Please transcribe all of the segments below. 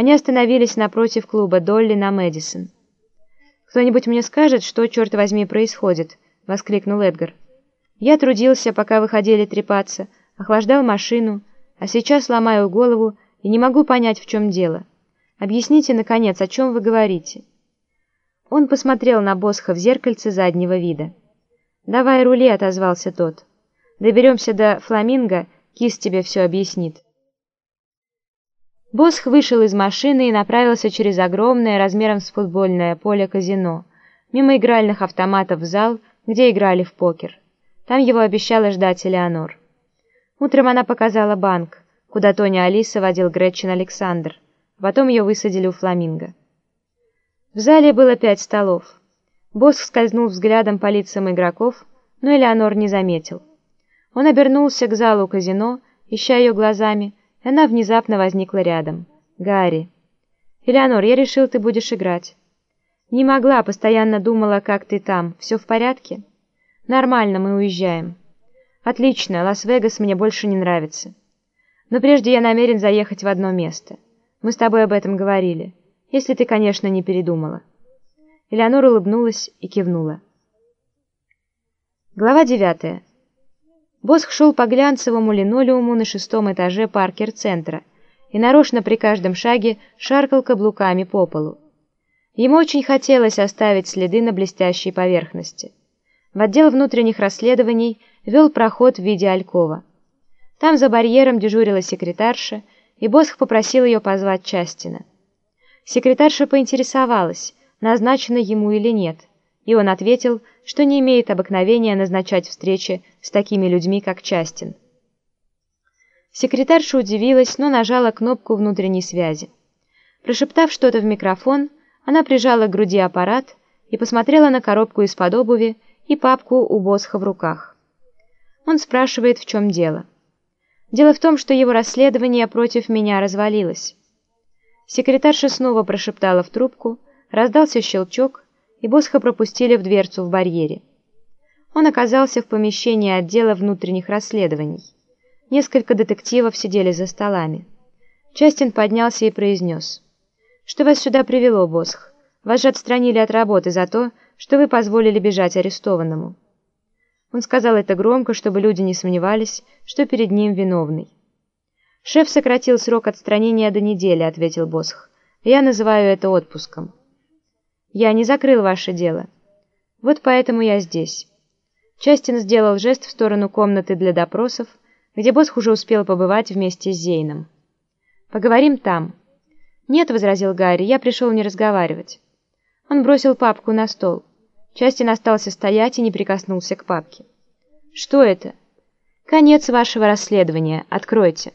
Они остановились напротив клуба Долли на Мэдисон. «Кто-нибудь мне скажет, что, черт возьми, происходит?» — воскликнул Эдгар. «Я трудился, пока выходили трепаться, охлаждал машину, а сейчас ломаю голову и не могу понять, в чем дело. Объясните, наконец, о чем вы говорите?» Он посмотрел на Босха в зеркальце заднего вида. «Давай рули», — отозвался тот. «Доберемся до Фламинго, Кис тебе все объяснит». Босх вышел из машины и направился через огромное, размером с футбольное поле казино, мимо игральных автоматов в зал, где играли в покер. Там его обещала ждать Элеонор. Утром она показала банк, куда Тоня Алиса водил Гретчен Александр, потом ее высадили у Фламинго. В зале было пять столов. Босс скользнул взглядом по лицам игроков, но Элеонор не заметил. Он обернулся к залу казино, ища ее глазами, она внезапно возникла рядом. «Гарри». «Элеонор, я решил, ты будешь играть». «Не могла, постоянно думала, как ты там. Все в порядке?» «Нормально, мы уезжаем». «Отлично, Лас-Вегас мне больше не нравится. Но прежде я намерен заехать в одно место. Мы с тобой об этом говорили». Если ты, конечно, не передумала. Элеонора улыбнулась и кивнула. Глава девятая. Босх шел по глянцевому линолеуму на шестом этаже Паркер-центра и нарочно при каждом шаге шаркал каблуками по полу. Ему очень хотелось оставить следы на блестящей поверхности. В отдел внутренних расследований вел проход в виде алькова. Там за барьером дежурила секретарша, и Босх попросил ее позвать Частина. Секретарша поинтересовалась, назначена ему или нет, и он ответил, что не имеет обыкновения назначать встречи с такими людьми, как Частин. Секретарша удивилась, но нажала кнопку внутренней связи. Прошептав что-то в микрофон, она прижала к груди аппарат и посмотрела на коробку из-под обуви и папку у Босха в руках. Он спрашивает, в чем дело. Дело в том, что его расследование против меня развалилось. Секретарша снова прошептала в трубку, раздался щелчок, и Босха пропустили в дверцу в барьере. Он оказался в помещении отдела внутренних расследований. Несколько детективов сидели за столами. Частин поднялся и произнес. «Что вас сюда привело, Босх? Вас же отстранили от работы за то, что вы позволили бежать арестованному». Он сказал это громко, чтобы люди не сомневались, что перед ним виновный. «Шеф сократил срок отстранения до недели», — ответил Босх. «Я называю это отпуском». «Я не закрыл ваше дело. Вот поэтому я здесь». Частин сделал жест в сторону комнаты для допросов, где Босх уже успел побывать вместе с Зейном. «Поговорим там». «Нет», — возразил Гарри, — «я пришел не разговаривать». Он бросил папку на стол. Частин остался стоять и не прикоснулся к папке. «Что это?» «Конец вашего расследования. Откройте».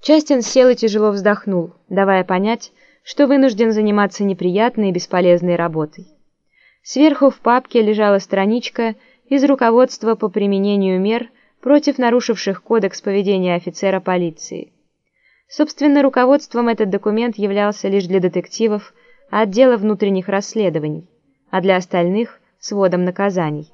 Частин сел и тяжело вздохнул, давая понять, что вынужден заниматься неприятной и бесполезной работой. Сверху в папке лежала страничка из руководства по применению мер против нарушивших кодекс поведения офицера полиции. Собственно, руководством этот документ являлся лишь для детективов отдела внутренних расследований, а для остальных – сводом наказаний.